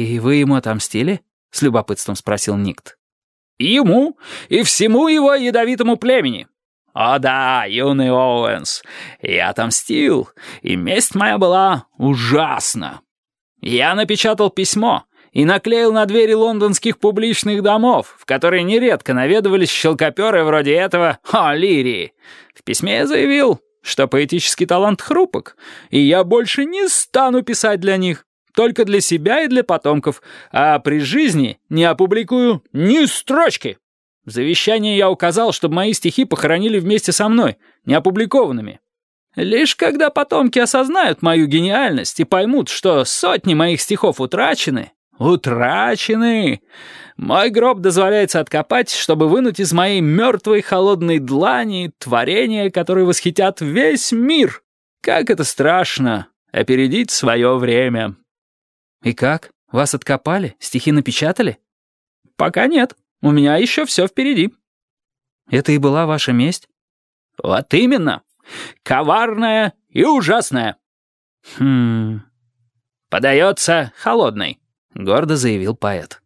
«И вы ему отомстили?» — с любопытством спросил Никт. «Ему и всему его ядовитому племени. О да, юный Оуэнс, я отомстил, и месть моя была ужасна. Я напечатал письмо и наклеил на двери лондонских публичных домов, в которые нередко наведывались щелкоперы вроде этого «О, Лирии». В письме я заявил, что поэтический талант хрупок, и я больше не стану писать для них, только для себя и для потомков, а при жизни не опубликую ни строчки. В завещании я указал, чтобы мои стихи похоронили вместе со мной, неопубликованными. Лишь когда потомки осознают мою гениальность и поймут, что сотни моих стихов утрачены, утрачены, мой гроб дозволяется откопать, чтобы вынуть из моей мертвой холодной длани творения, которые восхитят весь мир. Как это страшно, опередить свое время. «И как? Вас откопали? Стихи напечатали?» «Пока нет. У меня еще все впереди». «Это и была ваша месть?» «Вот именно. Коварная и ужасная». «Хм...» «Подается холодной», — гордо заявил поэт.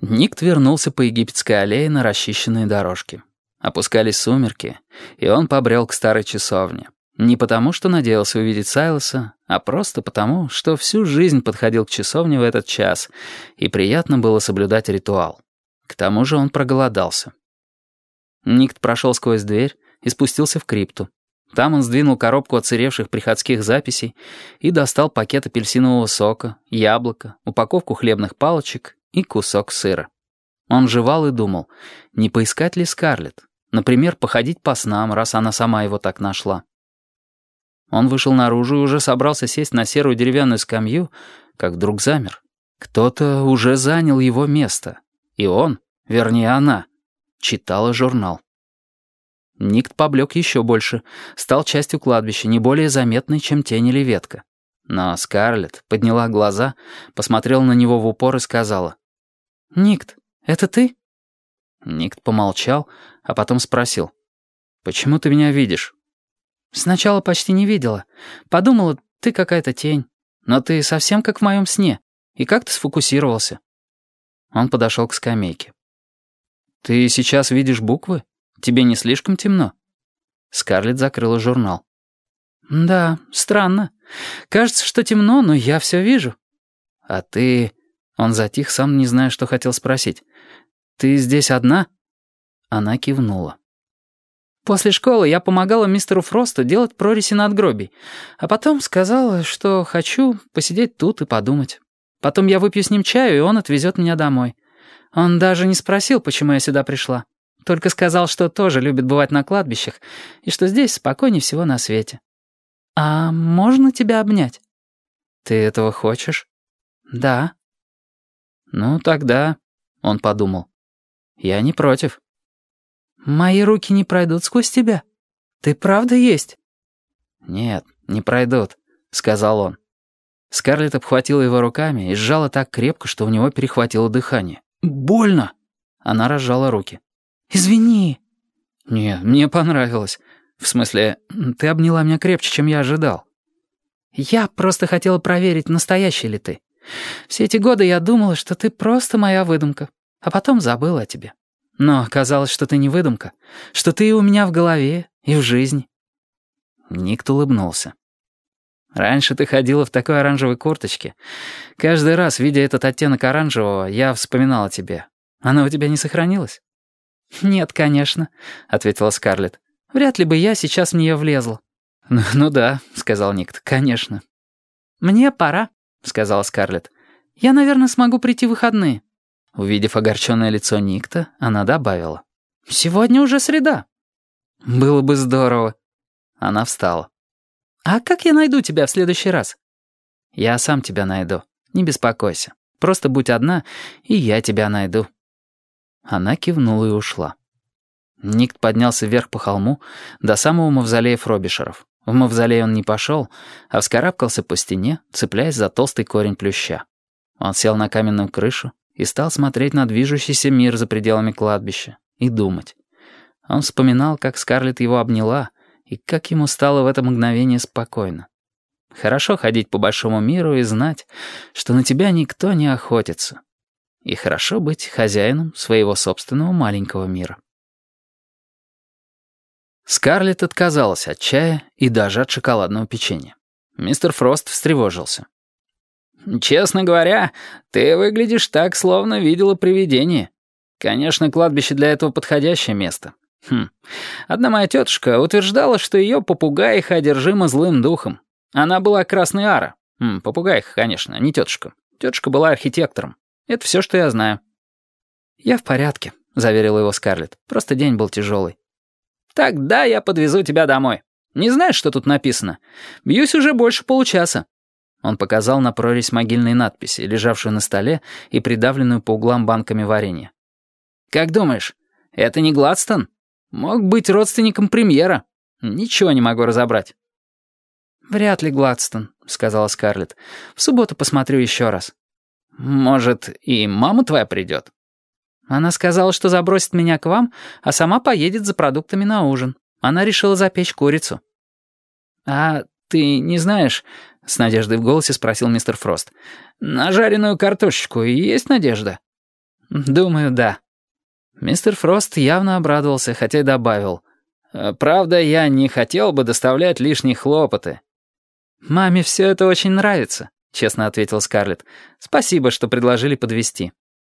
Никт вернулся по египетской аллее на расчищенные дорожки. Опускались сумерки, и он побрел к старой часовне. Не потому, что надеялся увидеть Сайлоса, а просто потому, что всю жизнь подходил к часовне в этот час, и приятно было соблюдать ритуал. К тому же он проголодался. Никт прошел сквозь дверь и спустился в крипту. Там он сдвинул коробку оцаревших приходских записей и достал пакет апельсинового сока, яблоко, упаковку хлебных палочек и кусок сыра. Он жевал и думал, не поискать ли Скарлетт, например, походить по снам, раз она сама его так нашла. Он вышел наружу и уже собрался сесть на серую деревянную скамью, как вдруг замер. Кто-то уже занял его место. И он, вернее она, читала журнал. Никт поблек еще больше, стал частью кладбища, не более заметной, чем тень или ветка. Но Скарлетт подняла глаза, посмотрела на него в упор и сказала. «Никт, это ты?» Никт помолчал, а потом спросил. «Почему ты меня видишь?» Сначала почти не видела. Подумала, ты какая-то тень. Но ты совсем как в моем сне. И как ты сфокусировался?» Он подошел к скамейке. «Ты сейчас видишь буквы? Тебе не слишком темно?» Скарлетт закрыла журнал. «Да, странно. Кажется, что темно, но я все вижу». «А ты...» Он затих, сам не зная, что хотел спросить. «Ты здесь одна?» Она кивнула. После школы я помогала мистеру Фросту делать прориси надгробий, а потом сказала, что хочу посидеть тут и подумать. Потом я выпью с ним чаю, и он отвезет меня домой. Он даже не спросил, почему я сюда пришла. Только сказал, что тоже любит бывать на кладбищах, и что здесь спокойнее всего на свете. «А можно тебя обнять?» «Ты этого хочешь?» «Да». «Ну, тогда...» — он подумал. «Я не против». «Мои руки не пройдут сквозь тебя? Ты правда есть?» «Нет, не пройдут», — сказал он. Скарлетт обхватила его руками и сжала так крепко, что у него перехватило дыхание. «Больно!» Она разжала руки. «Извини». «Нет, мне понравилось. В смысле, ты обняла меня крепче, чем я ожидал». «Я просто хотела проверить, настоящий ли ты. Все эти годы я думала, что ты просто моя выдумка, а потом забыла о тебе». Но оказалось, что ты не выдумка, что ты и у меня в голове, и в жизни». Никт улыбнулся. «Раньше ты ходила в такой оранжевой курточке. Каждый раз, видя этот оттенок оранжевого, я вспоминал о тебе. Она у тебя не сохранилась?» «Нет, конечно», — ответила Скарлетт. «Вряд ли бы я сейчас в нее влезла». «Ну, ну да», — сказал Никт, — «конечно». «Мне пора», — сказала Скарлетт. «Я, наверное, смогу прийти в выходные». Увидев огорченное лицо Никта, она добавила. «Сегодня уже среда». «Было бы здорово». Она встала. «А как я найду тебя в следующий раз?» «Я сам тебя найду. Не беспокойся. Просто будь одна, и я тебя найду». Она кивнула и ушла. Никт поднялся вверх по холму до самого мавзолея Фробишеров. В мавзолей он не пошел, а вскарабкался по стене, цепляясь за толстый корень плюща. Он сел на каменную крышу, и стал смотреть на движущийся мир за пределами кладбища и думать. Он вспоминал, как Скарлетт его обняла, и как ему стало в это мгновение спокойно. Хорошо ходить по большому миру и знать, что на тебя никто не охотится. И хорошо быть хозяином своего собственного маленького мира. Скарлетт отказалась от чая и даже от шоколадного печенья. Мистер Фрост встревожился. «Честно говоря, ты выглядишь так, словно видела привидение. Конечно, кладбище для этого подходящее место. Хм. Одна моя тетушка утверждала, что ее попугаиха одержима злым духом. Она была красной ара. Хм, попугаиха, конечно, не тетушка. Тетушка была архитектором. Это все, что я знаю». «Я в порядке», — заверила его Скарлетт. «Просто день был тяжелый». «Тогда я подвезу тебя домой. Не знаешь, что тут написано? Бьюсь уже больше получаса». Он показал на прорезь могильной надписи, лежавшую на столе и придавленную по углам банками варенья. «Как думаешь, это не Гладстон? Мог быть родственником премьера. Ничего не могу разобрать». «Вряд ли Гладстон», — сказала Скарлетт. «В субботу посмотрю еще раз». «Может, и мама твоя придет?» Она сказала, что забросит меня к вам, а сама поедет за продуктами на ужин. Она решила запечь курицу». «А ты не знаешь...» — с надеждой в голосе спросил мистер Фрост. «На жареную картошечку есть надежда?» «Думаю, да». Мистер Фрост явно обрадовался, хотя и добавил. «Э, «Правда, я не хотел бы доставлять лишние хлопоты». «Маме все это очень нравится», — честно ответил Скарлетт. «Спасибо, что предложили подвести.